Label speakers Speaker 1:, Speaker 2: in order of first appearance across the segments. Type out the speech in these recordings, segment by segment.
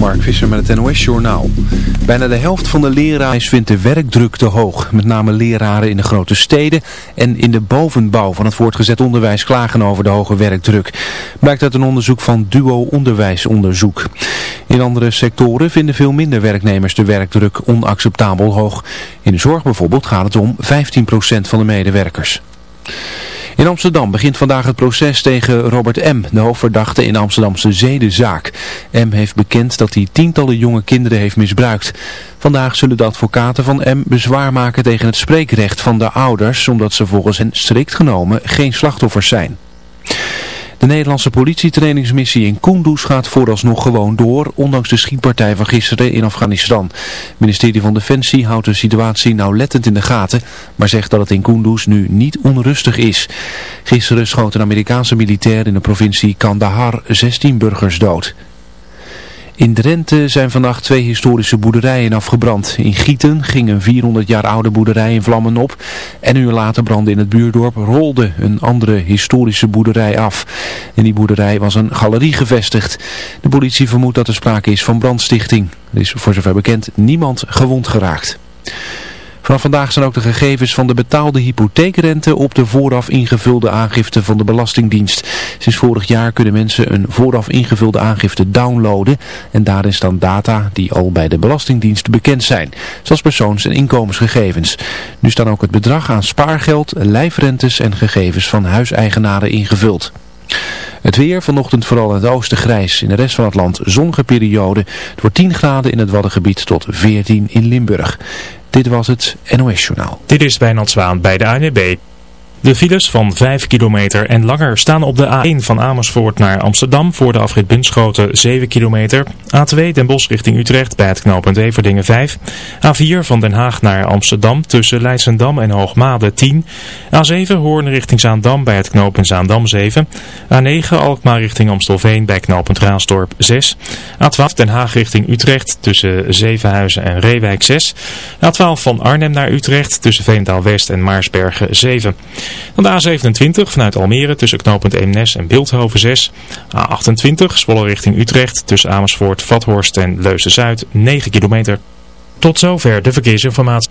Speaker 1: Mark Visser met het NOS Journaal. Bijna de helft van de leraren vindt de werkdruk te hoog. Met name leraren in de grote steden en in de bovenbouw van het voortgezet onderwijs klagen over de hoge werkdruk. Blijkt uit een onderzoek van Duo Onderwijsonderzoek. In andere sectoren vinden veel minder werknemers de werkdruk onacceptabel hoog. In de zorg bijvoorbeeld gaat het om 15% van de medewerkers. In Amsterdam begint vandaag het proces tegen Robert M., de hoofdverdachte in Amsterdamse zedenzaak. M. heeft bekend dat hij tientallen jonge kinderen heeft misbruikt. Vandaag zullen de advocaten van M. bezwaar maken tegen het spreekrecht van de ouders, omdat ze volgens hen strikt genomen geen slachtoffers zijn. De Nederlandse politietrainingsmissie in Kunduz gaat vooralsnog gewoon door, ondanks de schietpartij van gisteren in Afghanistan. Het ministerie van Defensie houdt de situatie nauwlettend in de gaten, maar zegt dat het in Kunduz nu niet onrustig is. Gisteren schoot een Amerikaanse militair in de provincie Kandahar 16 burgers dood. In Drenthe zijn vannacht twee historische boerderijen afgebrand. In Gieten ging een 400 jaar oude boerderij in vlammen op. En een uur later brandde in het buurdorp Rolde een andere historische boerderij af. In die boerderij was een galerie gevestigd. De politie vermoedt dat er sprake is van brandstichting. Er is voor zover bekend niemand gewond geraakt. Vanaf vandaag zijn ook de gegevens van de betaalde hypotheekrente op de vooraf ingevulde aangifte van de Belastingdienst. Sinds vorig jaar kunnen mensen een vooraf ingevulde aangifte downloaden en daarin staan data die al bij de Belastingdienst bekend zijn, zoals persoons- en inkomensgegevens. Nu staan ook het bedrag aan spaargeld, lijfrentes en gegevens van huiseigenaren ingevuld. Het weer vanochtend vooral in het oosten grijs. In de rest van het land zonnige periode. Het wordt 10 graden in het Waddengebied tot 14 in Limburg. Dit was het NOS Journaal.
Speaker 2: Dit is Wijnand Zwaan bij de ANB. De files van 5 kilometer en langer staan op de A1 van Amersfoort naar Amsterdam voor de afrit Bunschoten 7 kilometer. A2 Den Bosch richting Utrecht bij het knooppunt Everdingen 5. A4 van Den Haag naar Amsterdam tussen Leidsendam en Hoogmade 10. A7 Hoorn richting Zaandam bij het knooppunt Zaandam 7. A9 Alkmaar richting Amstelveen bij knooppunt Raasdorp 6. A12 Den Haag richting Utrecht tussen Zevenhuizen en Reewijk 6. A12 van Arnhem naar Utrecht tussen Veendaal West en Maarsbergen 7. Dan de A27 vanuit Almere tussen knooppunt Eemnes en Beeldhoven 6. A28 Zwolle richting Utrecht tussen Amersfoort, Vathorst en Leusden-Zuid 9 kilometer. Tot zover de verkeersinformatie.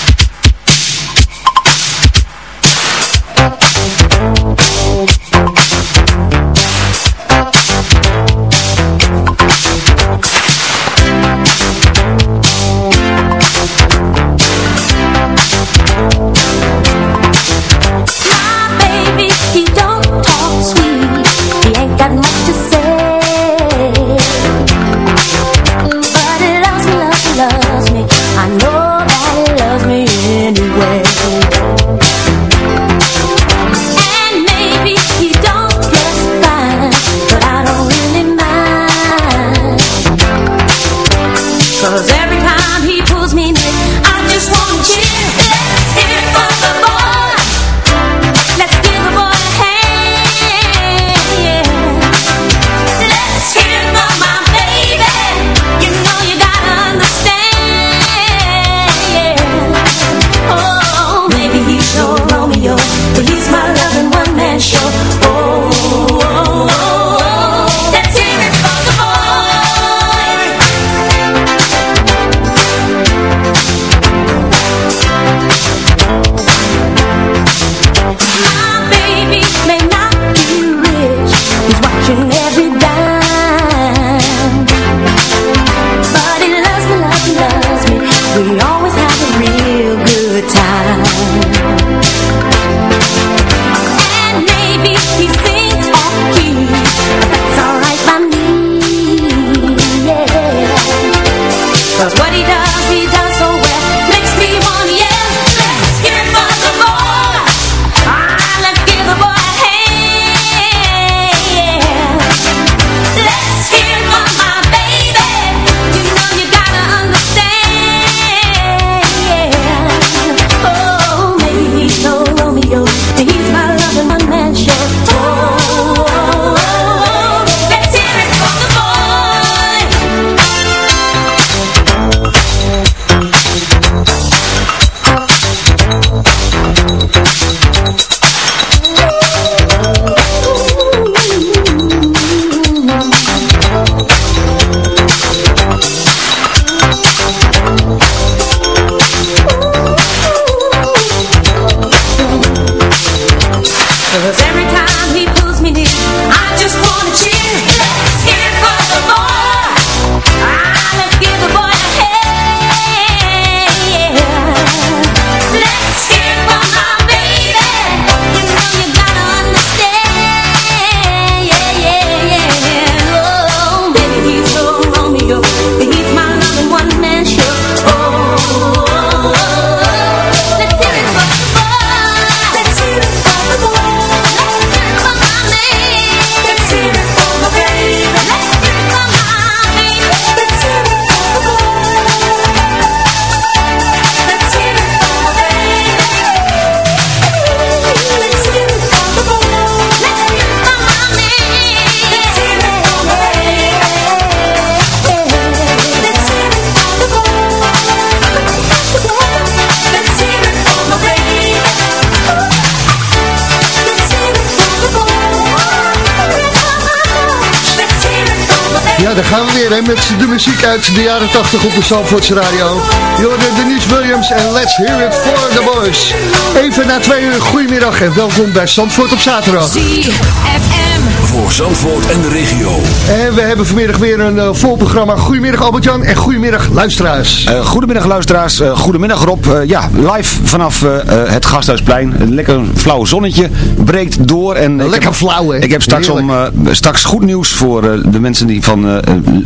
Speaker 3: Hè, met de muziek uit de jaren 80 op de Zandvoortse radio. Je hoorde Denise Williams en Let's Hear It For The Boys. Even na twee uur, goedemiddag en welkom bij Zandvoort op zaterdag.
Speaker 4: ZFM.
Speaker 5: Voor Zandvoort en de regio.
Speaker 3: En we hebben vanmiddag weer een uh, vol programma. Goedemiddag Albert-Jan en goedemiddag luisteraars.
Speaker 6: Uh, goedemiddag luisteraars, uh, goedemiddag Rob. ja, live vanaf het Gasthuisplein. Een lekker flauw zonnetje breekt door. En
Speaker 3: lekker
Speaker 6: heb,
Speaker 3: flauw hè?
Speaker 6: Ik heb straks, om, straks goed nieuws voor de mensen die van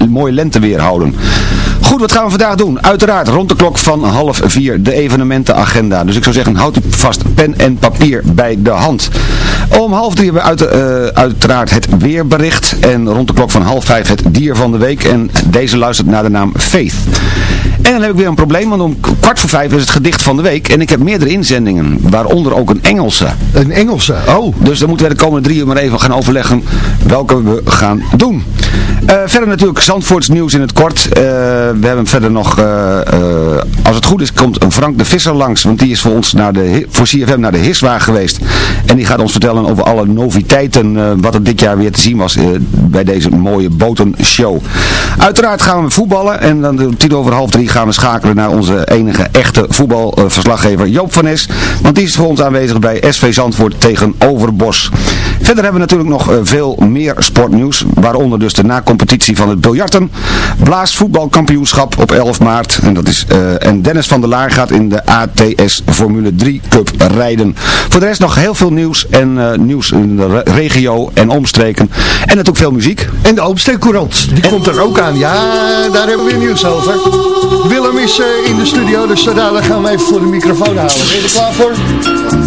Speaker 6: mooie lenteweer houden. Goed, wat gaan we vandaag doen? Uiteraard rond de klok van half vier de evenementenagenda. Dus ik zou zeggen, houd vast pen en papier bij de hand. Om half drie hebben we uit, uh, uiteraard het weerbericht. En rond de klok van half vijf het dier van de week. En deze luistert naar de naam Faith. En dan heb ik weer een probleem, want om kwart voor vijf is het gedicht van de week. En ik heb meerdere inzendingen, waaronder ook een Engelse.
Speaker 3: Een Engelse, oh.
Speaker 6: Dus dan moeten we de komende drie uur maar even gaan overleggen welke we gaan doen. Uh, verder natuurlijk Zandvoorts nieuws in het kort. Uh, we hebben verder nog, uh, als het goed is, komt Frank de Visser langs. Want die is voor ons naar de, voor CFM naar de Hiswaag geweest. En die gaat ons vertellen over alle noviteiten, wat er dit jaar weer te zien was bij deze mooie botenshow. Uiteraard gaan we voetballen en dan tien over half drie gaan we schakelen naar onze enige echte voetbalverslaggever Joop van Nes. Want die is voor ons aanwezig bij SV Zandvoort tegen Overbos. Verder hebben we natuurlijk nog veel meer sportnieuws, waaronder dus de na-competitie van het biljarten. Blaasvoetbalkampioenschap op 11 maart. En, dat is, uh, en Dennis van der Laar gaat in de ATS Formule 3 Cup rijden. Voor de rest nog heel veel nieuws en uh, nieuws in de regio en omstreken. En natuurlijk veel muziek.
Speaker 3: En de Oomsteekcourant, die en... komt er ook aan. Ja, daar hebben we weer nieuws over. Willem is uh, in de studio, dus daar gaan we even voor de microfoon halen. Ben je er klaar voor?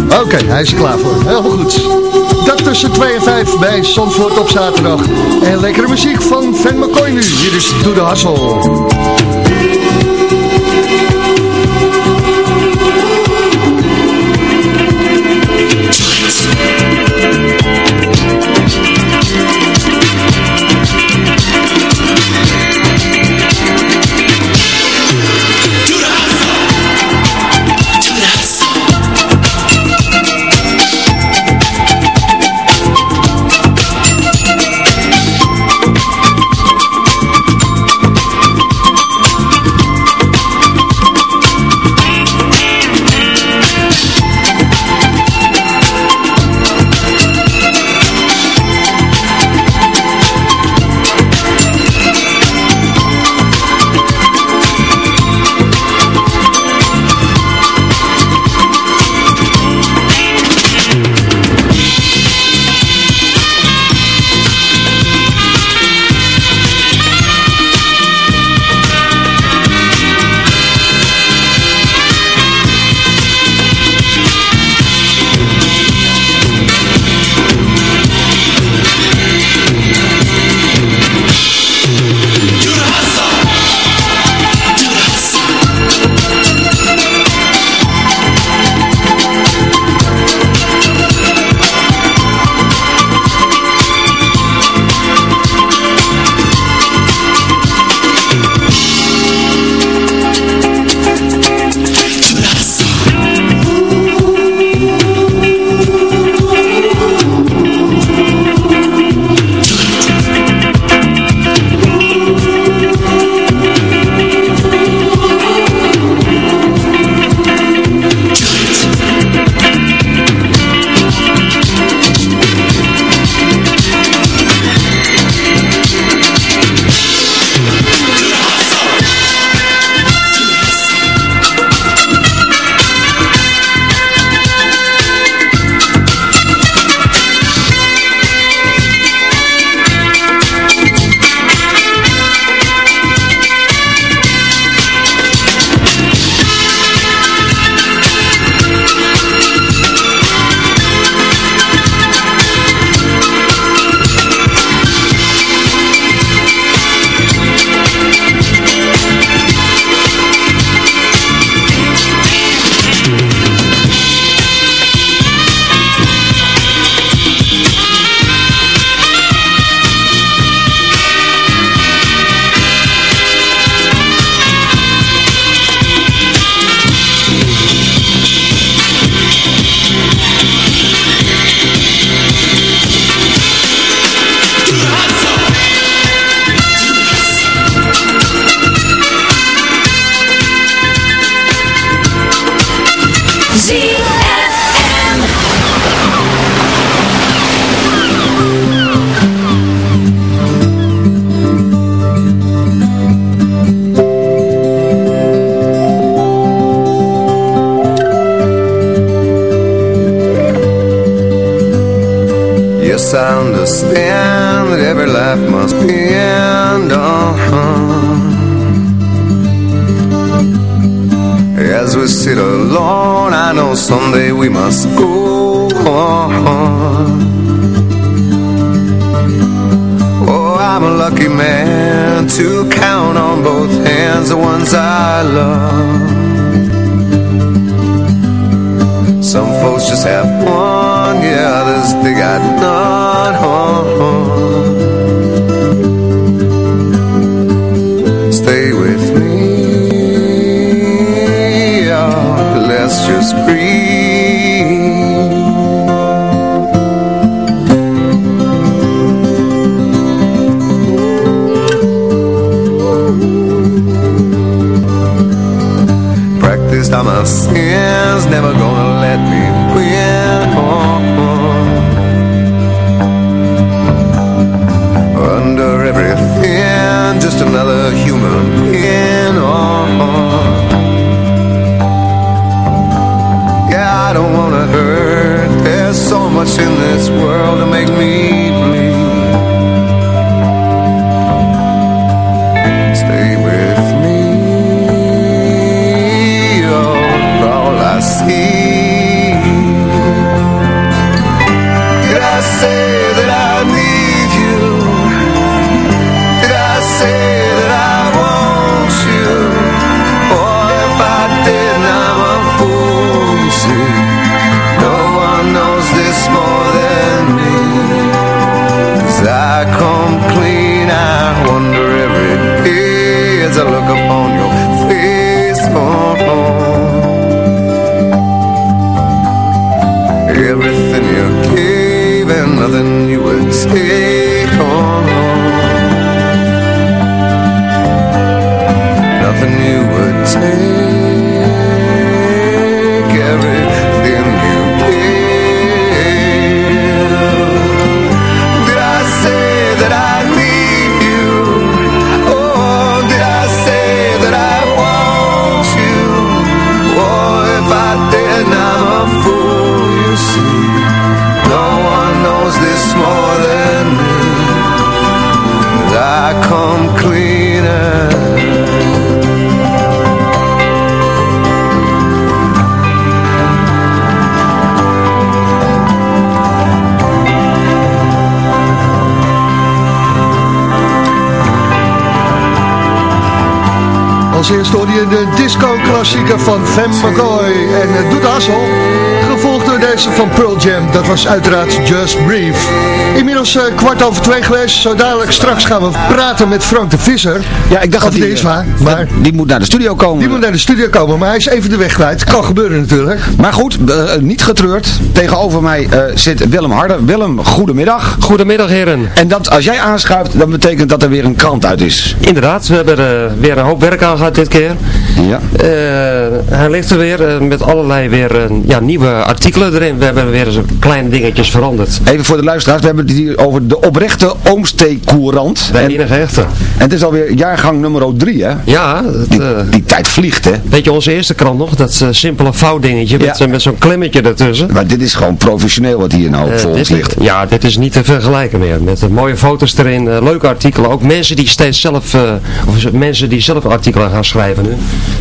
Speaker 3: Oké, okay, hij is er klaar voor. Heel goed. Dat tussen 2 en 5 bij Zandvoort op zaterdag. En lekkere muziek van Van McCoy nu. Hier is To The Hustle.
Speaker 7: Must go on Oh, I'm a lucky man to count on both hands the ones I love Some folks just have one, yeah, others they got none. Practiced all my sins, never gonna let me win. Under everything, just another human being. Yeah, I don't wanna hurt. There's so much in this world to make me bleed. is Nothing you would take.
Speaker 3: Disco-klassieker van Van McCoy en het doet Hassel. Gevolgd door deze van Pearl Jam. Dat was uiteraard Just Breathe. Inmiddels eh, kwart over twee geweest. Zo dadelijk straks gaan we praten met Frank de Visser.
Speaker 6: Ja, ik dacht
Speaker 3: Of
Speaker 6: dat
Speaker 3: het
Speaker 6: die,
Speaker 3: is waar,
Speaker 6: eh,
Speaker 3: maar-
Speaker 6: die moet naar de studio komen.
Speaker 3: Die moet naar de studio komen, maar hij is even de weg kwijt. Kan gebeuren natuurlijk.
Speaker 6: Maar goed, eh, niet getreurd. Tegenover mij eh, zit Willem Harder. Willem, goedemiddag.
Speaker 8: Goedemiddag heren.
Speaker 6: En dat, als jij aanschuift, dan betekent dat er weer een krant uit is.
Speaker 8: Inderdaad, we hebben er weer een hoop werk aan gehad dit keer.
Speaker 6: Ja.
Speaker 8: Hij ligt er weer eh, met allerlei weer eh, ja, nieuwe artikelen erin. We hebben weer eens kleine dingetjes veranderd.
Speaker 6: Even voor de luisteraars, we hebben het hier over de oprechte Oomstee-courant.
Speaker 8: De
Speaker 6: En,
Speaker 8: enige echte.
Speaker 6: en het is alweer jaargang nummer 3, hè?
Speaker 8: Ja, het,
Speaker 6: Die,
Speaker 8: eh,
Speaker 6: die tijd vliegt, hè?
Speaker 8: weet je onze eerste krant nog? Dat simpele vouwdingetje met,
Speaker 6: Ja.
Speaker 8: met zo'n klemmetje ertussen.
Speaker 6: Maar dit is gewoon professioneel wat hier nou voor ons ligt.
Speaker 8: ja, dit is niet te vergelijken meer. Met mooie foto's erin, leuke artikelen. Ook mensen die steeds zelf, of mensen die zelf artikelen gaan schrijven nu.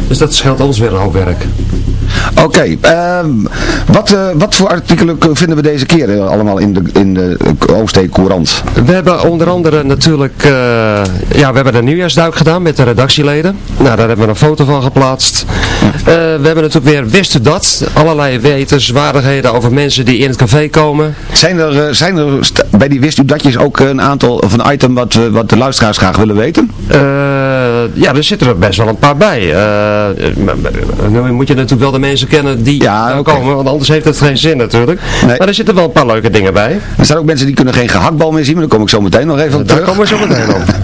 Speaker 8: Dus dat scheelt ons weer hoop werk.
Speaker 6: Oké, ehm, wat, eh, wat voor artikelen vinden we deze keer eh, allemaal in de, in de Oomstee-courant?
Speaker 8: We hebben onder andere natuurlijk, eh, ja, we hebben een nieuwjaarsduik gedaan met de redactieleden. Nou, daar hebben we een foto van geplaatst. We hebben natuurlijk weer Wist u dat? Allerlei wetenswaardigheden over mensen die in het café komen.
Speaker 6: Zijn er, zijn er bij die wist u datjes ook een aantal of een item wat, wat de luisteraars graag willen weten?
Speaker 8: Ja, er zitten er best wel een paar bij. Moet je natuurlijk wel de mensen kennen die
Speaker 6: Ja,
Speaker 8: daar komen, want anders heeft het geen zin natuurlijk.
Speaker 6: Nee.
Speaker 8: Maar er zitten wel een paar leuke dingen bij.
Speaker 6: Er zijn ook mensen die kunnen geen gehaktbal meer zien, maar daar kom ik zo meteen nog even op
Speaker 8: Daar
Speaker 6: terug.
Speaker 8: komen we zo meteen op.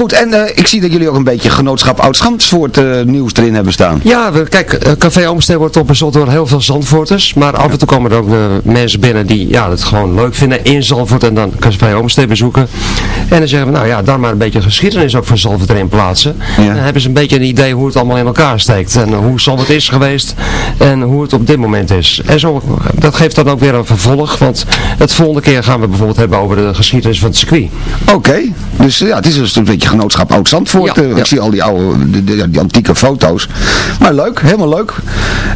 Speaker 6: Goed, en eh, ik zie dat jullie ook een beetje genootschap Oud-Schandvoort eh, nieuws erin hebben staan.
Speaker 8: Ja, we, kijk, eh, Café Oomsteen wordt opgezocht door heel veel Zandvoorters. Maar af en toe komen er ook mensen binnen die ja, het gewoon leuk vinden in Zandvoort en dan Café Oomsteen bezoeken. En dan zeggen we, nou ja, dan maar een beetje geschiedenis ook van Zandvoort erin plaatsen.
Speaker 6: Ja.
Speaker 8: Dan hebben ze een beetje een idee hoe het allemaal in elkaar steekt. En hoe Zandvoort is geweest en hoe het op dit moment is. En zo, dat geeft dan ook weer een vervolg. Want het volgende keer gaan we bijvoorbeeld hebben over de geschiedenis van het circuit.
Speaker 6: Oké, dus ja, het is dus een beetje genootschap Oud-Zandvoort.
Speaker 8: Ja,
Speaker 6: Eh,
Speaker 8: ja.
Speaker 6: Ik zie al die oude, de- de- die antieke foto's. Maar leuk, helemaal leuk.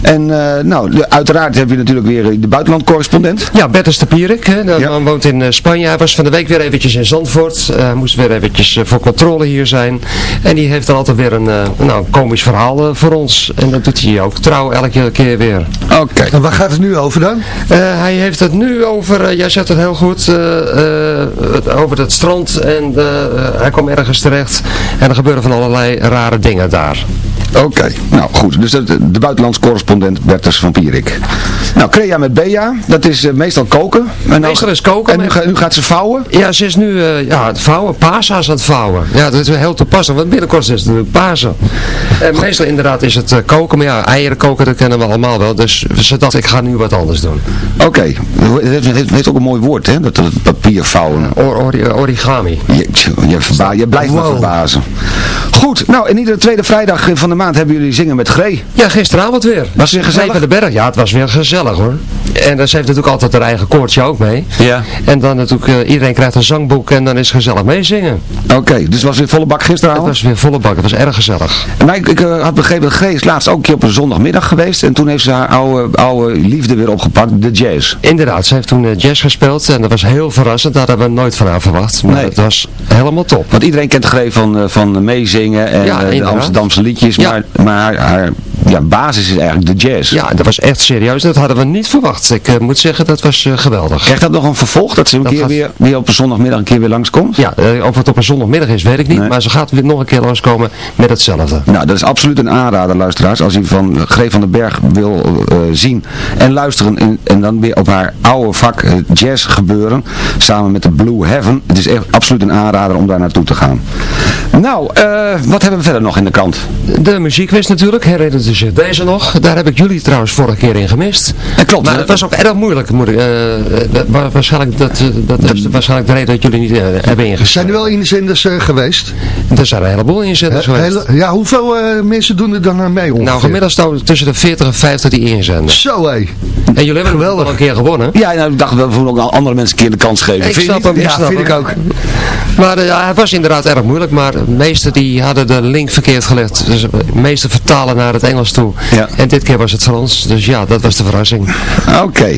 Speaker 6: En eh, nou, de- uiteraard heb je natuurlijk weer eh, de buitenlandcorrespondent.
Speaker 8: Ja, Bertus de Pierik, hè, de
Speaker 6: Ja.
Speaker 8: man woont in eh, Spanje. Hij was van de week weer eventjes in Zandvoort. Eh, Hij moest weer eventjes voor controle hier zijn. En die heeft dan altijd weer een, eh, nou, komisch verhaal voor ons. En dat doet hij ook trouw elke keer weer.
Speaker 6: Oké.
Speaker 3: En waar gaat het nu over dan?
Speaker 8: Eh, hij heeft het nu over, jij zegt het heel goed, eh, eh, het- over het strand. En eh, hij kwam ergens En er gebeuren van allerlei rare dingen daar.
Speaker 6: Oké, nou goed. Dus de, de buitenlands correspondent Bertus van Pierik. Nou, Crea met Bea, dat is eh, meestal koken. En
Speaker 8: Meestal is koken,
Speaker 6: En nu,
Speaker 8: maar-
Speaker 6: ga- nu gaat ze vouwen.
Speaker 8: Ja, ze is nu eh, ja, het vouwen, pasa's aan het vouwen. Ja, dat is wel heel toepasselijk, want binnenkort is het natuurlijk Pasen. En meestal inderdaad is het eh, koken, maar ja, eieren koken, dat kennen we allemaal wel. Dus ze dacht, ik ga nu wat anders doen.
Speaker 6: Oké, het heeft, het heeft ook een mooi woord, hè? Dat, dat papier vouwen.
Speaker 8: Or- ori- origami.
Speaker 6: Je, je, verba- je blijft me
Speaker 3: Wow.
Speaker 6: verbazen. Goed, nou, in iedere tweede vrijdag van de maand hebben jullie zingen met Gree.
Speaker 8: Ja, gisteravond weer.
Speaker 6: Was het gezellig?
Speaker 8: Van de berg, ja, het was weer gezellig hoor. En dus, ze heeft natuurlijk altijd haar eigen koortje ook mee.
Speaker 6: Ja.
Speaker 8: En dan natuurlijk, eh, iedereen krijgt een zangboek en dan is het gezellig meezingen.
Speaker 6: Oké, dus het was weer volle bak
Speaker 8: Het
Speaker 6: gisteravond?
Speaker 8: was weer volle bak, het was erg gezellig.
Speaker 6: Maar ik, ik eh, had begrepen dat Gree is laatst ook een keer op een zondagmiddag geweest. En toen heeft ze haar oude, oude liefde weer opgepakt, de jazz.
Speaker 8: Inderdaad, ze heeft toen eh, jazz gespeeld en dat was heel verrassend. Dat hadden we nooit van haar verwacht. Maar
Speaker 6: Nee.
Speaker 8: het was helemaal top.
Speaker 6: Want iedereen kent Gree van, van meezingen en
Speaker 8: Ja,
Speaker 6: de. Amsterdamse liedjes.
Speaker 8: Ja.
Speaker 6: Maar, maar haar, haar ja, basis is eigenlijk de jazz.
Speaker 8: Ja, dat was echt serieus. Dat hadden we niet verwacht. Ik eh, moet zeggen, dat was eh, geweldig.
Speaker 6: Krijgt dat nog een vervolg? Dat ze een
Speaker 8: Dat
Speaker 6: keer
Speaker 8: gaat-
Speaker 6: weer, weer op een zondagmiddag een keer weer langskomt?
Speaker 8: Ja, eh, of het op een zondagmiddag is, weet ik niet.
Speaker 6: Nee.
Speaker 8: Maar ze gaat weer nog een keer langskomen met hetzelfde.
Speaker 6: Nou, dat is absoluut een aanrader, luisteraars. Als u van Gree van den Berg wil zien en luisteren en, en dan weer op haar oude vak jazz gebeuren, samen met de Blue Heaven. Het is echt absoluut een aanrader om daar naartoe te gaan. Nou, wat hebben we verder nog in de krant?
Speaker 8: De muziekquiz natuurlijk, herinnert u zich deze nog? Daar heb ik jullie trouwens vorige keer in gemist.
Speaker 6: Klopt.
Speaker 8: Maar? Het was ook erg moeilijk. Moet ik, eh, eh, wa- waarschijnlijk, dat, eh, dat is waarschijnlijk de reden dat jullie niet hebben ingezet.
Speaker 3: Zijn er wel inzenders eh, geweest?
Speaker 8: Er zijn een heleboel inzenders
Speaker 3: He-
Speaker 8: geweest.
Speaker 3: hele- ja, hoeveel eh, mensen doen er dan aan mee ongeveer?
Speaker 8: Nou, gemiddeld staan er tussen de 40 en 50 die inzenden.
Speaker 3: Zo hé.
Speaker 8: En jullie hebben
Speaker 3: Geweldig.
Speaker 8: al een keer gewonnen.
Speaker 6: Ja, nou, ik dacht, we moeten ook andere mensen een keer de kans geven.
Speaker 8: Ik
Speaker 6: Vind
Speaker 8: snap hem,
Speaker 3: Ja,
Speaker 8: snap
Speaker 3: vind ik ook.
Speaker 8: Maar ja, het was inderdaad erg moeilijk, maar de meesten die hadden de link verkeerd gelegd. Dus de meeste vertalen naar het Engels toe.
Speaker 6: Ja.
Speaker 8: En dit keer was het Frans, dus ja, dat was de verrassing.
Speaker 6: Oké.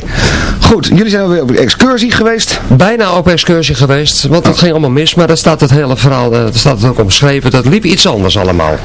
Speaker 6: Goed, jullie zijn weer op excursie geweest.
Speaker 8: Bijna op excursie geweest, want dat ging allemaal mis, maar daar staat het hele verhaal, eh, daar staat het ook omschreven. Dat liep iets anders allemaal.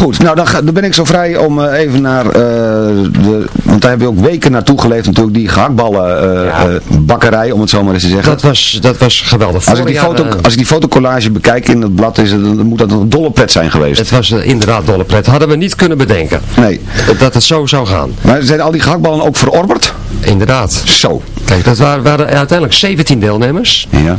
Speaker 6: Goed, nou dan, ga- dan ben ik zo vrij om eh, even naar eh, de, want daar heb je ook weken naartoe geleefd natuurlijk, die gehaktballen eh,
Speaker 8: Ja.
Speaker 6: bakkerij, om het zo maar eens te zeggen.
Speaker 8: Dat was, dat was geweldig.
Speaker 6: als, ik die foto, als ik die fotocollage bekijk in het blad, is het, dan moet dat een dolle pret zijn geweest.
Speaker 8: het was inderdaad dolle pret. Hadden we niet kunnen bedenken
Speaker 6: Nee.
Speaker 8: dat het zo zou gaan.
Speaker 6: Maar zijn al die gehaktballen ook verorberd?
Speaker 8: Inderdaad.
Speaker 6: Zo.
Speaker 8: Kijk, dat waren, waren uiteindelijk 17 deelnemers.
Speaker 6: Ja.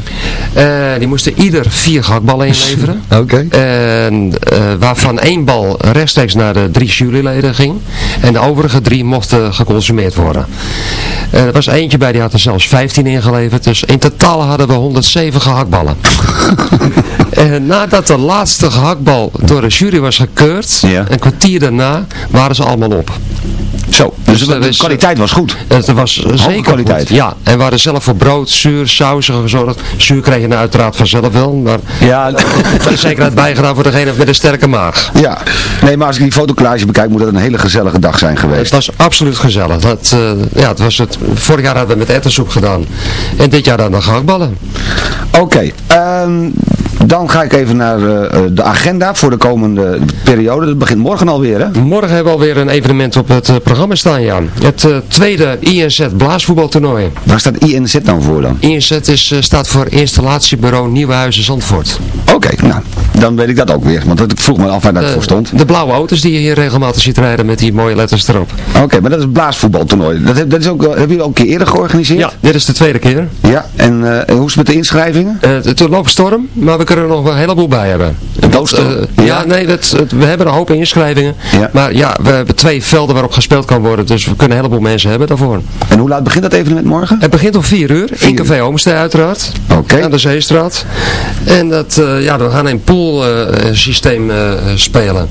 Speaker 8: Eh, die moesten ieder vier gehaktballen inleveren.
Speaker 3: Oké.
Speaker 8: En, eh, waarvan één bal rechtstreeks naar de drie juryleden ging. En de overige drie mochten geconsumeerd worden. Eh, er was eentje bij, die had er zelfs 15 ingeleverd. Dus in totaal hadden we 107 gehaktballen. en nadat de laatste gehaktbal door de jury was gekeurd,
Speaker 6: Ja.
Speaker 8: een kwartier daarna, waren ze allemaal op.
Speaker 6: Zo. Dus,
Speaker 8: Dus
Speaker 6: de, kwaliteit was goed.
Speaker 8: Het was zeker
Speaker 6: kwaliteit.
Speaker 8: goed. Ja, en we hadden zelf voor brood, zuur, sausen gezorgd. Zuur kreeg je nou uiteraard vanzelf wel, maar
Speaker 6: Ja,
Speaker 8: er is zekerheid bijgedaan voor degene met een sterke maag.
Speaker 6: ja. Nee, maar als ik die fotocollage bekijk, moet dat een hele gezellige dag zijn
Speaker 8: Het
Speaker 6: geweest.
Speaker 8: was absoluut gezellig. Dat, eh, ja, het was het, vorig jaar hadden we met ettersoep gedaan. En dit jaar dan de gehaktballen.
Speaker 6: Oké, ehm, dan ga ik even naar eh, eh, de agenda voor de komende periode. Dat begint morgen alweer, hè?
Speaker 8: Morgen hebben we alweer een evenement op het eh, programma staan, ja. Het tweede INZ blaasvoetbaltoernooi.
Speaker 6: Waar staat INZ dan voor dan?
Speaker 8: INZ is, staat voor Installatiebureau Nieuwe Huizen Zandvoort.
Speaker 6: Oké, nou, dan weet ik dat ook weer. Want ik vroeg me af waar dat voor stond.
Speaker 8: de blauwe auto's die je hier regelmatig ziet rijden met die mooie letters erop.
Speaker 6: Oké, maar dat is blaasvoetbaltoernooi. Dat, dat is ook, hebben jullie ook een keer eerder georganiseerd?
Speaker 8: Ja, dit is de tweede keer.
Speaker 6: Ja, en hoe is het met de inschrijvingen?
Speaker 8: Eh, het loopt storm, maar we kunnen er nog een heleboel bij hebben.
Speaker 6: Doostel?
Speaker 8: Eh,
Speaker 6: Ja.
Speaker 8: ja, nee, dat, het- we hebben een hoop inschrijvingen.
Speaker 6: Ja.
Speaker 8: Maar ja, we hebben twee velden waarop gespeeld kan worden. Dus we kunnen een heleboel mensen hebben daarvoor.
Speaker 6: En hoe laat begint dat evenement morgen?
Speaker 8: Het begint om 4 uur. In Café Oomstee uiteraard.
Speaker 6: Oké.
Speaker 8: Aan de Zeestraat. En dat, eh, ja, we gaan een poolsysteem eh, spelen.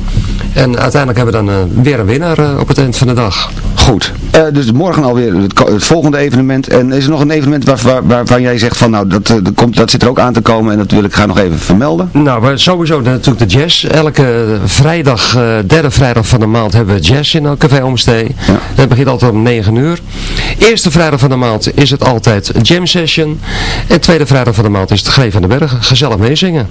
Speaker 8: En uiteindelijk hebben we dan eh, weer een winnaar eh, op het eind van de dag.
Speaker 6: Goed. Eh, dus morgen alweer het, het volgende evenement. En is er nog een evenement waar, waar, waarvan jij zegt van nou dat, eh, dat, komt, dat zit er ook aan te komen en dat wil ik graag nog even vermelden?
Speaker 8: Nou, sowieso natuurlijk de jazz. Elke vrijdag, eh, derde vrijdag van de maand hebben we jazz in Café Oomstee. Dat begint altijd om 9 uur. Eerste vrijdag van de maand is het altijd jam session. En tweede vrijdag van de maand is het Greef van de Bergen. Gezellig meezingen.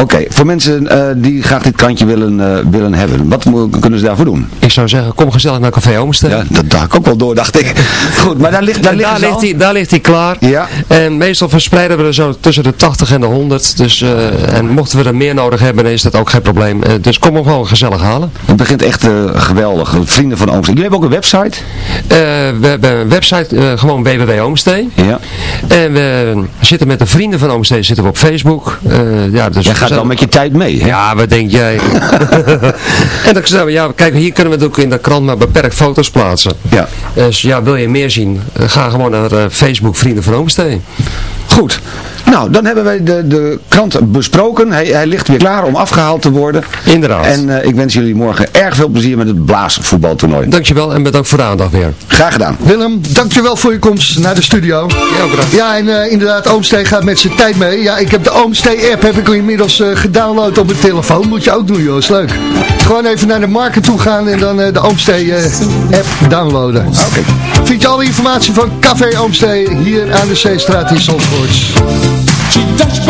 Speaker 6: Oké, voor mensen die graag dit kantje willen, willen hebben, wat kunnen ze daarvoor doen?
Speaker 8: Ik zou zeggen, kom gezellig naar Café Oomstee.
Speaker 6: Ja, dat ik ook wel door, dacht ik. Goed, maar daar ligt, daar ligt,
Speaker 8: daar, ligt hij, daar ligt hij klaar.
Speaker 6: Ja.
Speaker 8: En meestal verspreiden we er zo tussen de 80 en de 100. Dus, eh, en mochten we er meer nodig hebben, dan is dat ook geen probleem. Eh, dus kom hem gewoon gezellig halen.
Speaker 6: Het begint echt eh, geweldig. Vrienden van Oomstee. Jullie hebben ook een website?
Speaker 8: We hebben een website, gewoon www Oomstee.
Speaker 6: Ja.
Speaker 8: En we zitten met de vrienden van Oomstee zitten we op Facebook. Ja, dus
Speaker 6: Jij gaat wel met je tijd mee, hè?
Speaker 8: Ja, wat denk jij? en dan zeggen we, ja, kijk, hier kunnen we natuurlijk in de krant maar beperkt foto's plaatsen.
Speaker 6: Ja.
Speaker 8: Dus ja, wil je meer zien? eh, Ga gewoon naar eh, Facebook Vrienden van Oomstee.
Speaker 6: Goed. Nou, dan hebben wij de, de krant besproken. Hij, hij ligt weer klaar om afgehaald te worden.
Speaker 8: Inderdaad.
Speaker 6: En eh, ik wens jullie morgen erg veel plezier met het blaasvoetbaltoernooi.
Speaker 8: Dankjewel en bedankt voor de aandacht weer.
Speaker 6: Graag gedaan.
Speaker 3: Willem, dankjewel voor je komst naar de studio.
Speaker 8: Ja, bedankt.
Speaker 3: Ja, en eh, inderdaad, Oomstee gaat met zijn tijd mee. Ja, ik heb de Oomstee-app heb ik inmiddels eh, gedownload op mijn telefoon. Moet je ook doen, joh. Is leuk. Gewoon even naar de market toe gaan en dan eh, de Oomstee-app downloaden. Oké. Vind je alle informatie van Café Oomstee hier aan de Zeestraat in Zandvoort.
Speaker 9: She touched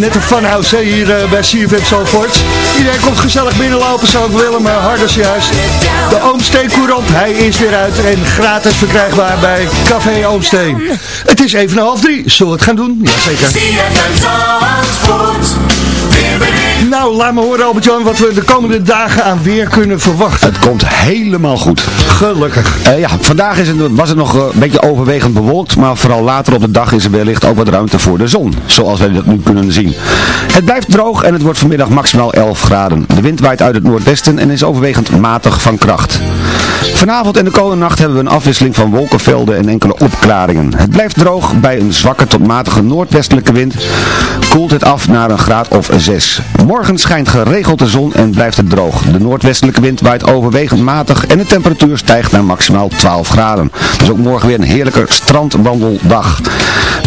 Speaker 3: net een funhouse hè, hier eh, bij CFM Zalvoort. Iedereen komt gezellig binnenlopen, zou ik willen, maar Harders juist. De Oomsteen Courant, hij is weer uit en gratis verkrijgbaar bij Café Oomsteen. Het is even half drie, zullen we het gaan doen? Jazeker. Nou, laat me horen Albert-Jan wat we de komende dagen aan weer kunnen verwachten.
Speaker 6: Het komt helemaal goed.
Speaker 3: Gelukkig.
Speaker 6: Eh, ja, vandaag is het, was het nog eh, een beetje overwegend bewolkt, maar vooral later op de dag is er wellicht ook wat ruimte voor de zon, zoals wij dat nu kunnen zien. Het blijft droog en het wordt vanmiddag maximaal 11 graden. De wind waait uit het noordwesten en is overwegend matig van kracht. Vanavond en de komende nacht hebben we een afwisseling van wolkenvelden en enkele opklaringen. Het blijft droog bij een zwakke tot matige noordwestelijke wind. Koelt het af naar een graad of 6. Morgen schijnt geregeld de zon en blijft het droog. De noordwestelijke wind waait overwegend matig en de temperatuur stijgt naar maximaal 12 graden. Dus ook morgen weer een heerlijke strandwandeldag.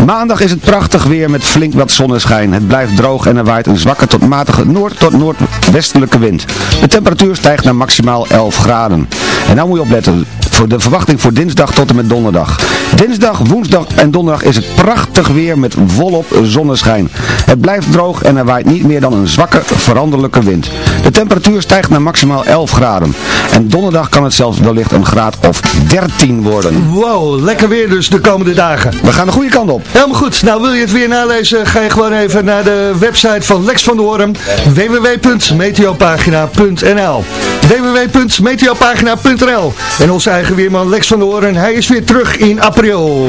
Speaker 6: Maandag is het prachtig weer met flink wat zonneschijn. Het blijft droog en er waait een zwakke tot matige noord- tot noordwestelijke wind. De temperatuur stijgt naar maximaal 11 graden. En nou moet je opletten voor de verwachting voor dinsdag tot en met donderdag. Dinsdag, woensdag en donderdag is het prachtig weer met volop zonneschijn. Het blijft droog en er waait niet meer dan een zwakke veranderlijke wind. De temperatuur stijgt naar maximaal 11 graden. En donderdag kan het zelfs wellicht een graad of 13 worden.
Speaker 3: Wow, lekker weer dus de komende dagen.
Speaker 6: We gaan de goede kant op.
Speaker 3: Helemaal goed. Nou, wil je het weer nalezen? Ga je gewoon even naar de website van Lex van de Hoorn. www.meteopagina.nl www.meteopagina.nl En onze eigen weerman Lex van de Hoorn, hij is weer terug in april. DiCaprio.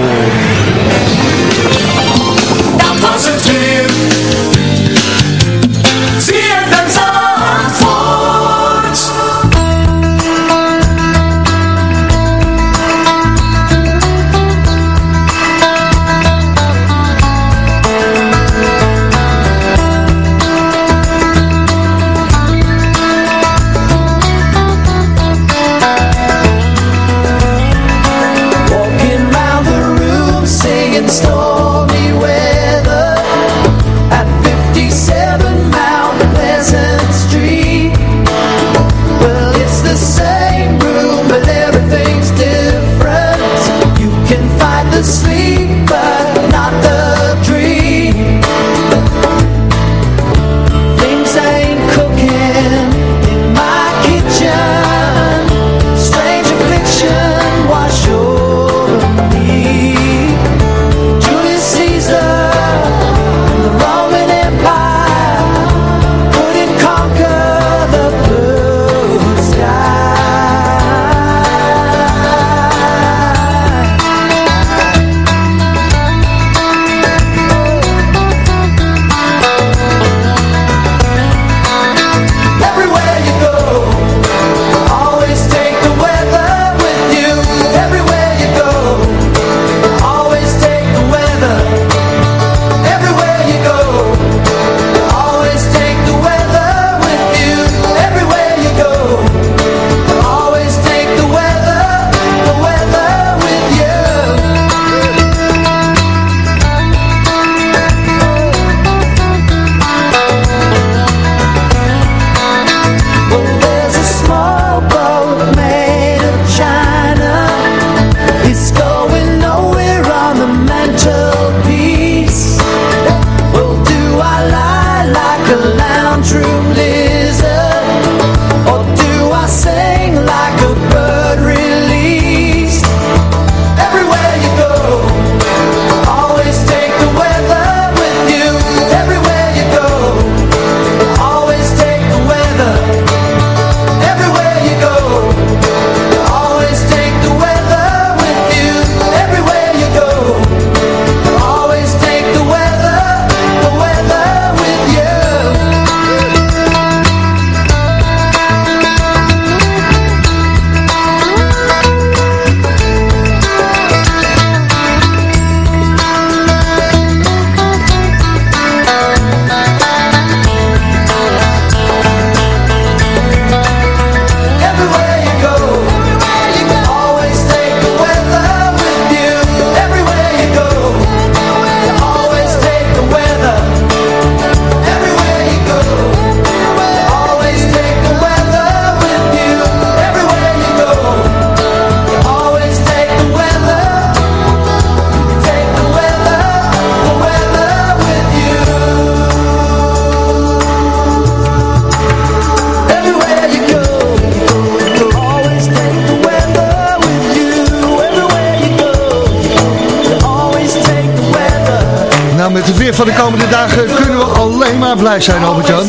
Speaker 3: Blij zijn, Albert-Jan.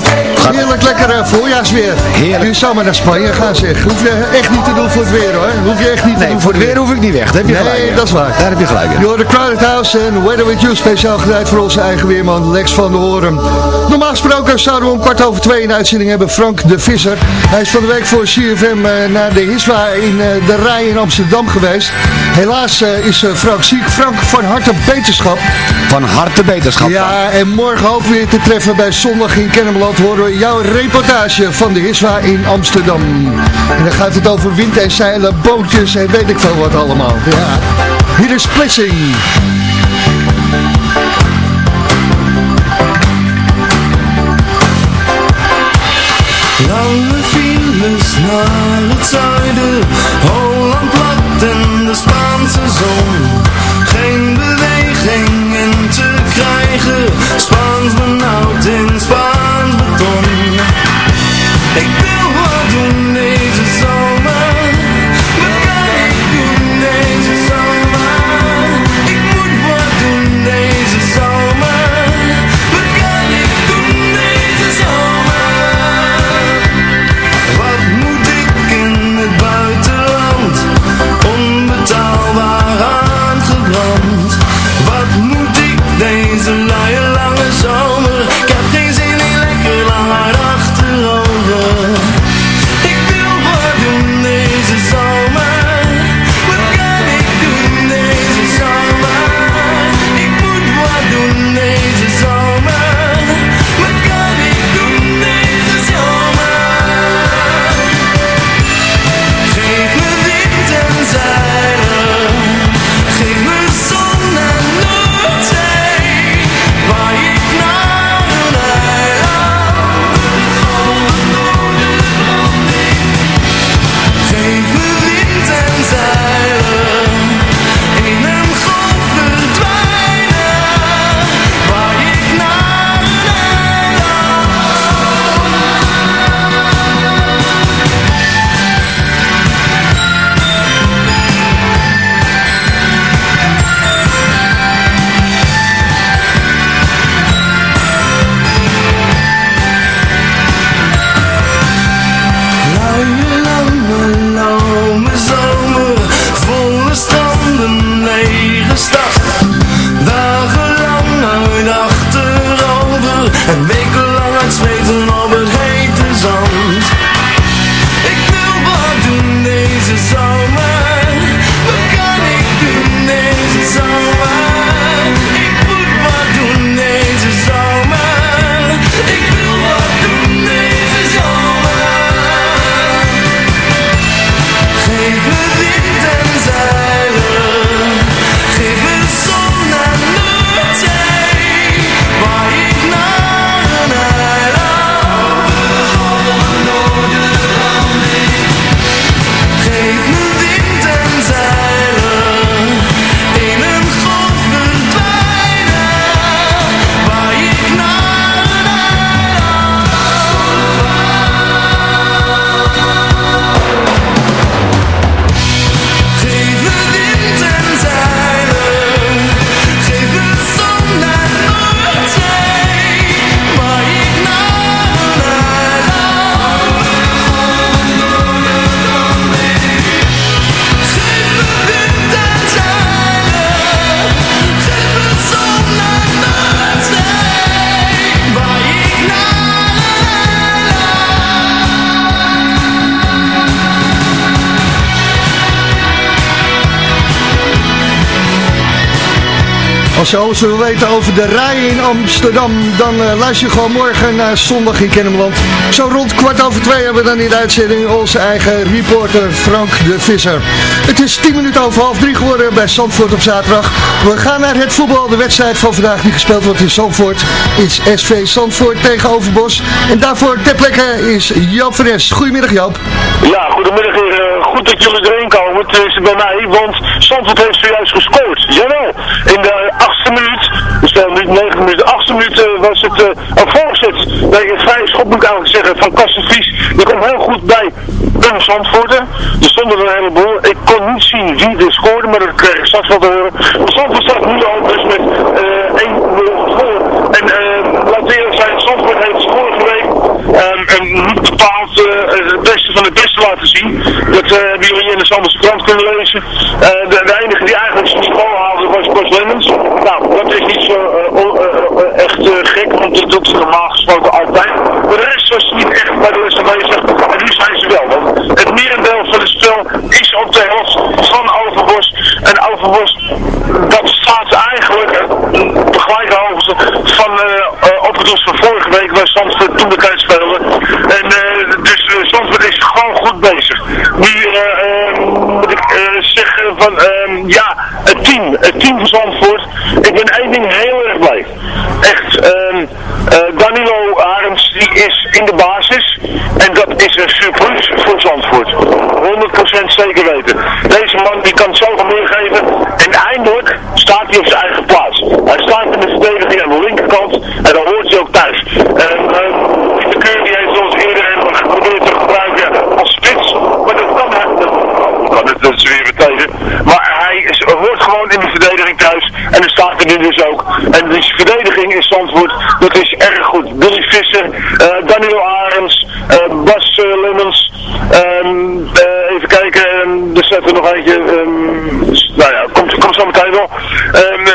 Speaker 3: Heerlijk lekker eh, voorjaarsweer.
Speaker 6: Heerlijk.
Speaker 3: Zou maar naar Spanje gaan zeg. Hoef je echt niet te doen voor het weer hoor. Hoef je echt niet te
Speaker 6: Nee,
Speaker 3: doen
Speaker 6: voor het weer hoef ik niet weg. Daar heb je gelijk
Speaker 3: Nee, dat is waar.
Speaker 6: Daar heb je gelijk
Speaker 3: hoort de Crowded House en Weather With You speciaal gedraaid voor onze eigen weerman Lex van der Hoorn. Normaal gesproken zouden we om kwart over twee in de uitzending hebben Frank de Visser. Hij is van de week voor CFM eh, naar de Hiswa in eh, de Rij in Amsterdam geweest. Helaas eh, is Frank ziek. Frank van harte beterschap.
Speaker 6: Van harte beterschap.
Speaker 3: Ja, en morgen ook weer te treffen bij Zondag in Kennemerland horen we jouw reportage van de Hiswa in Amsterdam. En dan gaat het over wind en zeilen, bootjes en weet ik veel wat allemaal. Ja. Hier is Splitsing.
Speaker 9: Naar het zuiden, Holland plat en de Spaanse zon. Geen beweging in te krijgen, Spaans benauwd in Spaans beton. Ik wil wat doen
Speaker 3: Als wil weten over de rij in Amsterdam, dan eh, luister je gewoon morgen naar Zondag in Kennemerland. Zo rond kwart over twee hebben we dan in de uitzending onze eigen reporter Frank de Visser. Het is tien minuten over half drie geworden bij Zandvoort op zaterdag. We gaan naar het voetbal, de wedstrijd van vandaag die gespeeld wordt in Zandvoort. Is SV Zandvoort tegen Overbos. En daarvoor ter plekke is Joop van Es. Goedemiddag Joop.
Speaker 10: Ja, goedemiddag. Goed dat jullie erin komen. Het is bij mij, want Zandvoort heeft zojuist gescoord. Jawel, in de achtste uh, een voorzet bij een vrije schop moet ik eigenlijk zeggen van Kastenvries. Die komt heel goed bij een Zandvoorten. Er stonden er een heleboel. Ik kon niet zien wie er scoorde, maar dat kreeg ik straks wel te horen. Zandvoort staat nu al dus met eh, uh, 1-0 voor. En uh, laat eerlijk zijn, Zandvoort heeft vorige week um, niet bepaald het beste van het beste laten zien. Dat hebben jullie in de Zandvoortse krant kunnen lezen. De, de, enige die eigenlijk zijn school haalde was Bas Lemmens. Nou, dat is niet zo echt eh, gek, want dat doet ze normaal gesproken altijd. De rest was niet echt bij de rest aanwezig. En nu zijn ze wel. Want het merendeel van het spel is op de helft van Overbos. En Overbos, dat staat eigenlijk eh, de gelijke hoogte van het doel van vorige week waar Zandvoort toen de tijd speelde. En dus uh, Zandvoort is gewoon goed bezig. Nu eh, eh, moet ik zeggen van ehm, ja, het team, het team van Zandvoort. Ik ben één ding heel erg blij. Danilo Arends die is in de basis. En dat is een surprise voor Zandvoort. 100% zeker weten. Deze man die kan zoveel meer geven. En eindelijk staat hij op zijn eigen plaats. Hij staat in de verdediging aan de linkerkant. En dan hoort hij ook thuis. Thuis. En dan staat er nu dus ook. En die verdediging in Zandvoort, dat is erg goed. Billy Visser, eh Daniel Arends, eh, Bas eh, Lemmens. ehm, eh, even kijken, ehm, er er nog eentje. ehm, nou ja, komt, komt zo meteen wel.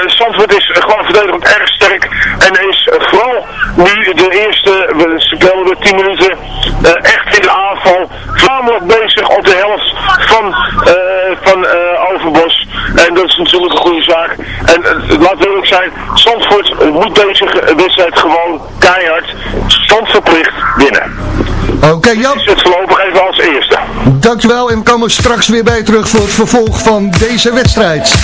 Speaker 10: Zandvoort is gewoon verdedigend erg sterk. En is vooral nu de eerste, we spelen we 10 minuten, eh, echt in de aanval. Voornamelijk bezig op de helft van, eh, van eh, Overbos. En dat is natuurlijk een goede zaak. En uh, laat eerlijk zijn, Zandvoort moet deze wedstrijd gewoon keihard, standverplicht winnen.
Speaker 3: Oké, Jan.
Speaker 10: Dus het voorlopig even als eerste.
Speaker 3: Dankjewel en we komen straks weer bij terug voor het vervolg van deze wedstrijd.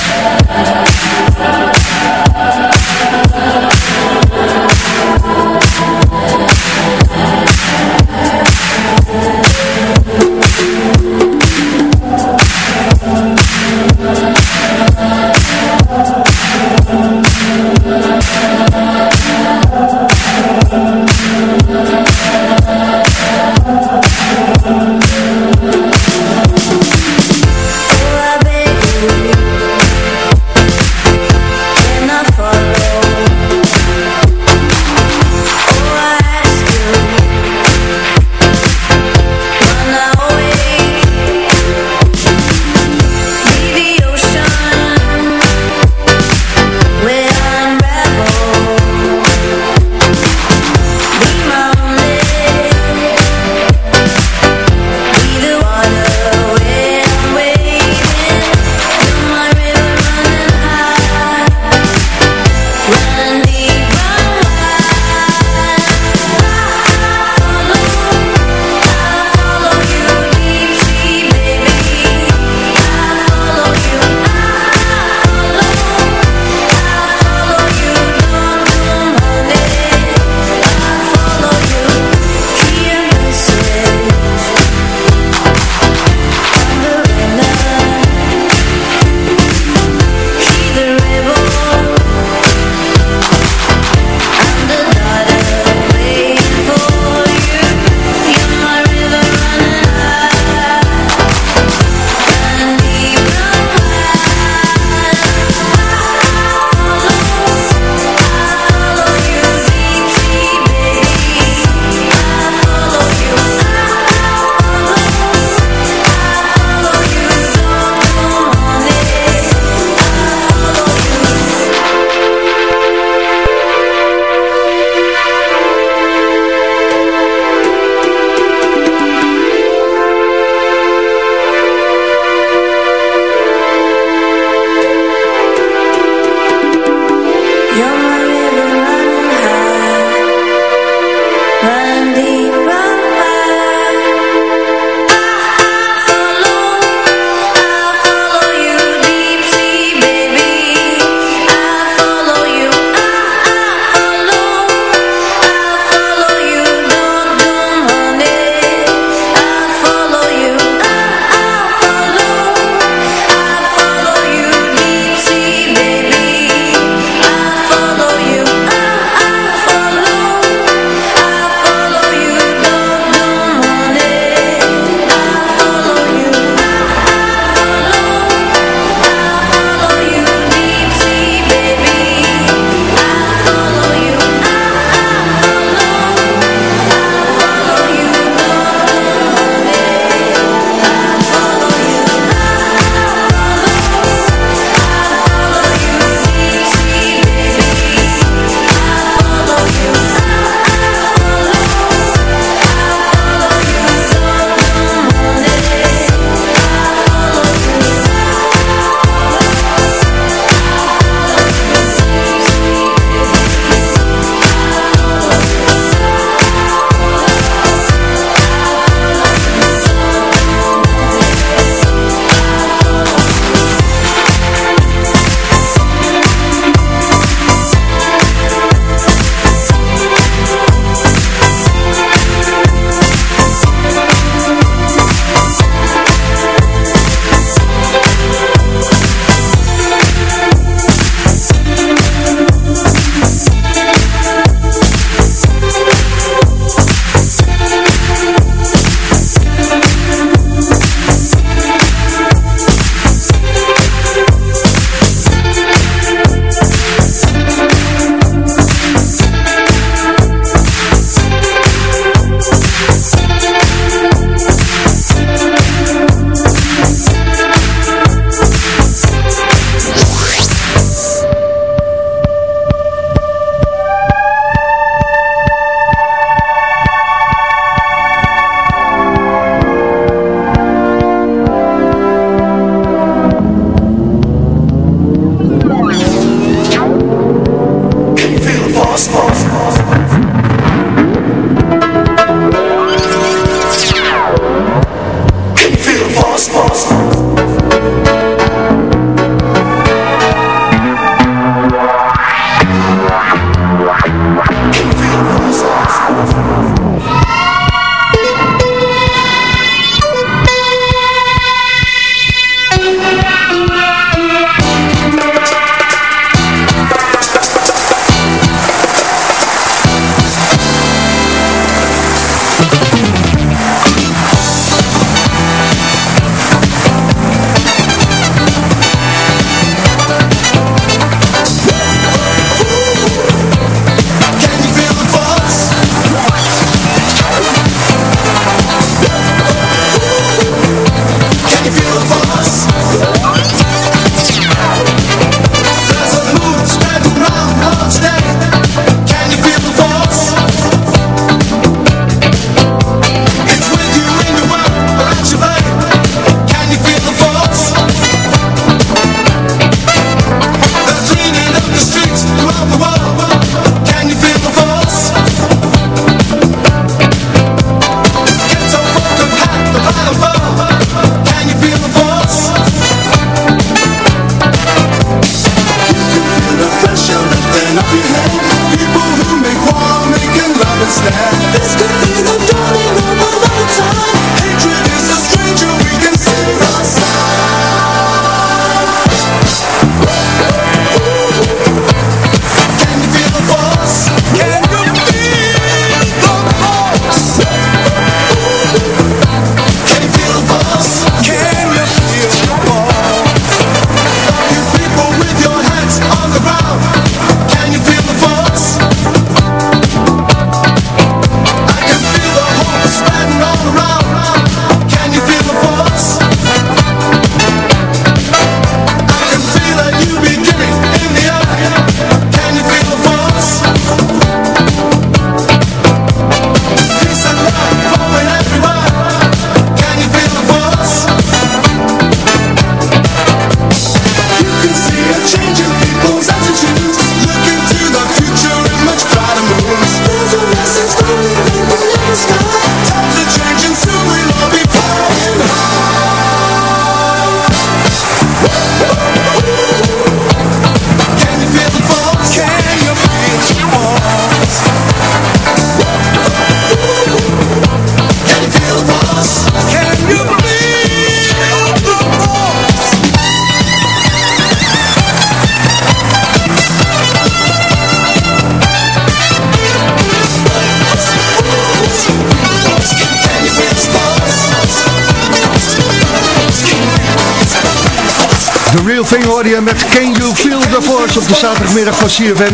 Speaker 3: Je met Can You Feel the Force op de zaterdagmiddag van CFM.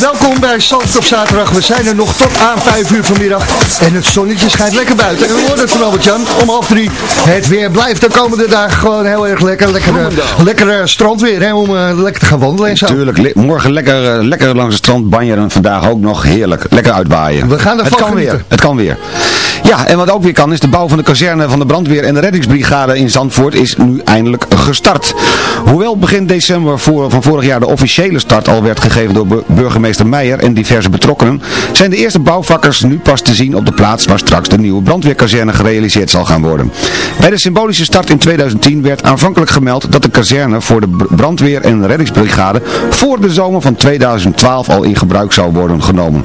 Speaker 3: Welkom bij Zandvoort op zaterdag. We zijn er nog tot aan 5 uur vanmiddag. En het zonnetje schijnt lekker buiten. En we horen het van Albert-Jan om half drie. Het weer blijft de komende dagen gewoon heel erg lekker. Lekker, eh, strandweer hè, om eh, lekker te gaan wandelen en zo.
Speaker 6: Tuurlijk, li- morgen lekker, eh, lekker langs het strand banjeren en vandaag ook nog heerlijk. Lekker uitwaaien.
Speaker 3: We gaan ervan
Speaker 6: het kan
Speaker 3: genieten.
Speaker 6: weer. Het kan weer. Ja, en wat ook weer kan is de bouw van de kazerne van de brandweer en de reddingsbrigade in Zandvoort is nu eindelijk gestart. Hoewel begin december voor, van vorig jaar de officiële start al werd gegeven door bu- burgemeester Meijer en diverse betrokkenen, zijn de eerste bouwvakkers nu pas te zien op de plaats waar straks de nieuwe brandweerkazerne gerealiseerd zal gaan worden. Bij de symbolische start in 2010 werd aanvankelijk gemeld dat de kazerne voor de br- brandweer en reddingsbrigade voor de zomer van 2012 al in gebruik zou worden genomen.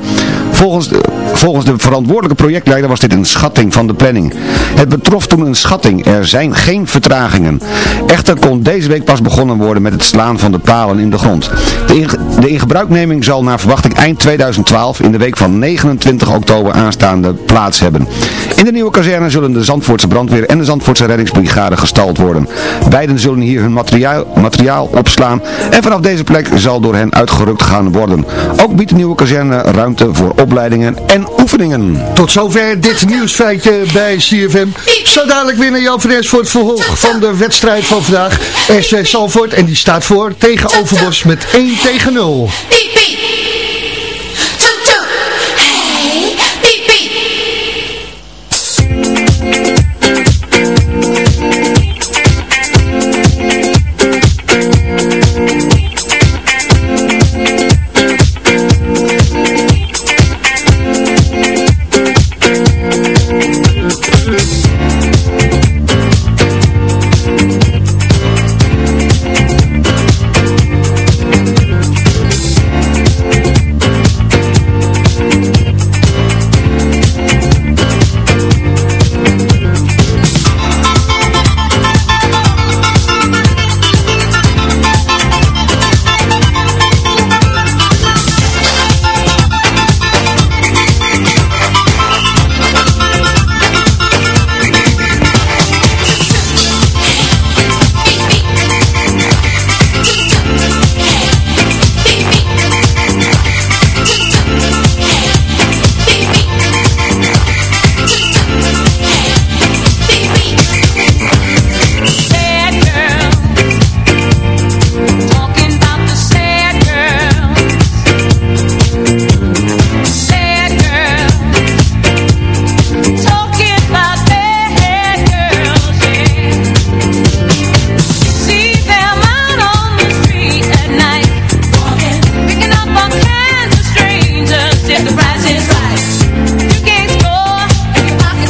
Speaker 6: Volgens volgens de verantwoordelijke projectleider was dit een schatting van de planning. Het betrof toen een schatting, er zijn geen vertragingen. Echter kon deze week pas begonnen worden met het slaan van de palen in de grond. De, in, de ingebruikneming zal naar verwachting eind 2012 in de week van 29 oktober aanstaande plaats hebben. In de nieuwe kazerne zullen de Zandvoortse brandweer en de Zandvoortse reddingsbrigade gestald worden. Beiden zullen hier hun materiaal, materiaal opslaan en vanaf deze plek zal door hen uitgerukt gaan worden. Ook biedt de nieuwe kazerne ruimte voor opleidingen en oefeningen.
Speaker 3: Tot zover dit nieuwsfeitje bij CFM. Zo dadelijk naar Jan Fres voor het vervolg van de wedstrijd van vandaag. SC Salvoort en die staat voor tegen Overbos met 1 tegen 0.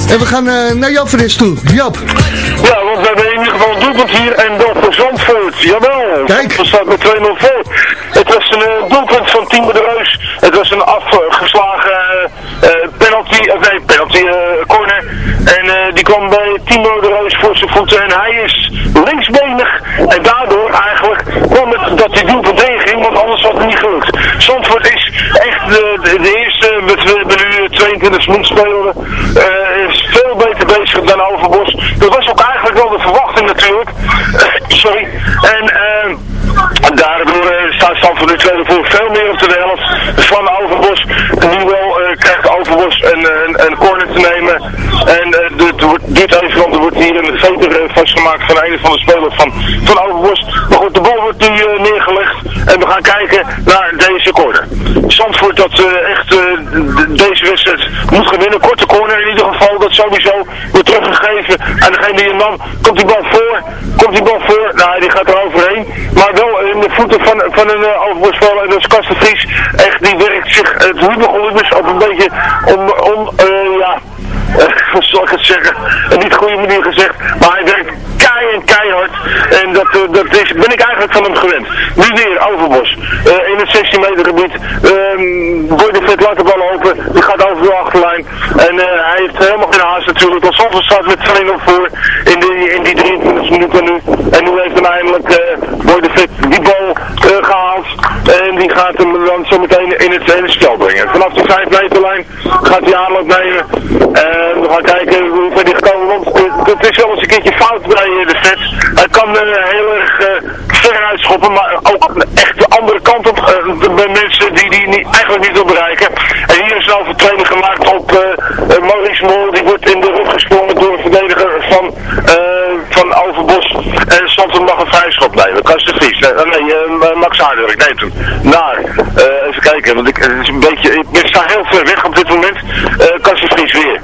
Speaker 3: En we gaan eh, naar Jan Fres toe. Jap,
Speaker 10: Ja, want we hebben in ieder geval een doelpunt hier en dat voor Zandvoort. Jawel,
Speaker 3: Kijk.
Speaker 10: Zandvoort staat met 2-0 voor. Het was een eh, doelpunt van Timo de Reus. Het was een afgeslagen eh, penalty, of nee, penalty corner. En die kwam bij Timo de Reus voor zijn voeten en hij is linksbenig. En daardoor eigenlijk kwam het dat die doelpunt heen ging, want anders had het niet gelukt. Zandvoort is echt de, de, de eerste, met, we hebben nu 22 minuten spelen, eh, is veel beter bezig dan Overbos. Dat was ook eigenlijk wel de verwachting natuurlijk. sorry. En eh, daardoor eh, tweede voor veel meer op de helft van Overbos. Nu wel eh, krijgt Overbos een, een, een corner te nemen. En eh, wordt- duurt even, er wordt hier een foto eh, vastgemaakt van een van de spelers van, van Overbos. Maar goed, de bal wordt nu eh, neergelegd. En we gaan kijken naar deze corner. Zandvoort dat eh, echt eh, deze wedstrijd moet gewinnen. Korte corner in ieder geval. Dat sowieso wordt teruggegeven aan degene die hem nam. Komt die bal voor? Komt die bal voor? Nou, die gaat er overheen. Maar wel de voeten van, van een uh. En dat is Kasten Vries. Echt, die werkt zich het Hubergolubus op een beetje om, om eh, ja... hoe zal ik het zeggen? Niet goede manier gezegd. Maar hij werkt en keihard. En dat, eh, dat is, ben ik eigenlijk van hem gewend. Nu weer Overbos. Eh, in het 16 meter gebied. Boy de Vet laat de bal open. Die gaat over de achterlijn. En eh, hij heeft helemaal geen haast natuurlijk. Want Zandvoort staat met 2-0 voor in, de, in die 23 minuten nu. En nu heeft hem eindelijk Boy de Vet die bal eh, gehaald. En die gaat hem dan zo meteen in het, het spel brengen. Vanaf de 5 meterlijn gaat hij aanloop nemen. En we gaan kijken hoe ver die gekomen het is wel eens een keertje fout bij eh, de Vet. Hij kan eh, heel erg eh, ver vrijschoppen, maar ook echt de andere kant op bij mensen die die niet, eigenlijk niet wil bereiken. En hier is een overtreding gemaakt op Maurice Mol, die wordt in de rug gesprongen door een verdediger van, van Overbos. En Santos mag een vrijschop nemen. Vries, eh, nee, Max Aardenwerk neemt hem. Naar, even kijken, want ik, het is een beetje, ik sta heel ver weg op dit moment. De Vries weer.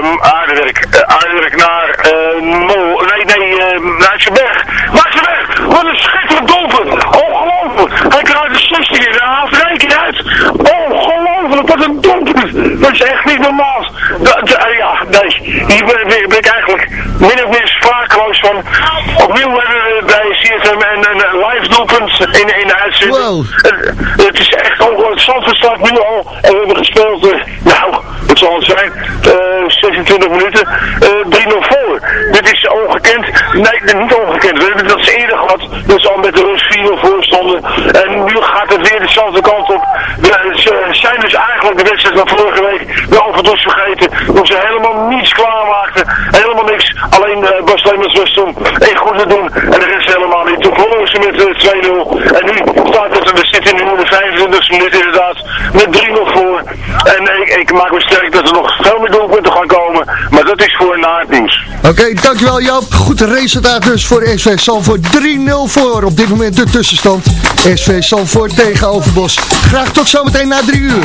Speaker 10: Naar eh, Aardenwerk, eh, Aardenwerk naar eh, Mol, nee, nee, uh, Maatjeberg. Maatjeberg, wat een schitterend doelpunt. Ongelooflijk. Hij krijgt de 16 in, hij haalt er één keer uit. Ongelooflijk, wat een doelpunt. Dat is echt niet normaal. Eh, ja, nee, hier ben, ben- ben ik eigenlijk min of meer sprakeloos van. Opnieuw hebben we bij CFM een, een live doelpunt in, in de uitzending. Het, het is echt ongelooflijk. Zandvoort staat nu al en we hebben gespeeld, nou, het zal het zijn, 26 minuten, eh 3-0 voor. Dit is ongekend. Nee, niet ongekend. We hebben dat eerder gehad, ze al met de rust 4-0 voor stonden. En nu gaat het weer dezelfde kant op. We, zijn dus eigenlijk de wedstrijd van vorige week wel overdose vergeten. Omdat ze helemaal niets klaarmaakten. Helemaal niks. Alleen eh, Bas Lemmers was toen één goed te doen. En de rest helemaal niet. Verloren ze met eh, 2-0. En nu staat het, we zitten nu in de 25 minuut inderdaad, met 3-0 voor. En ik, ik maak me sterk dat er nog veel meer doelpunten gaan komen. Maar dat is voor na het nieuws.
Speaker 3: Oké, dankjewel Joop. Goed resultaat dus voor SV Salvoort. 3-0 voor op dit moment de tussenstand. SV Salvoort tegen Overbos. Graag tot zometeen na 3 uur.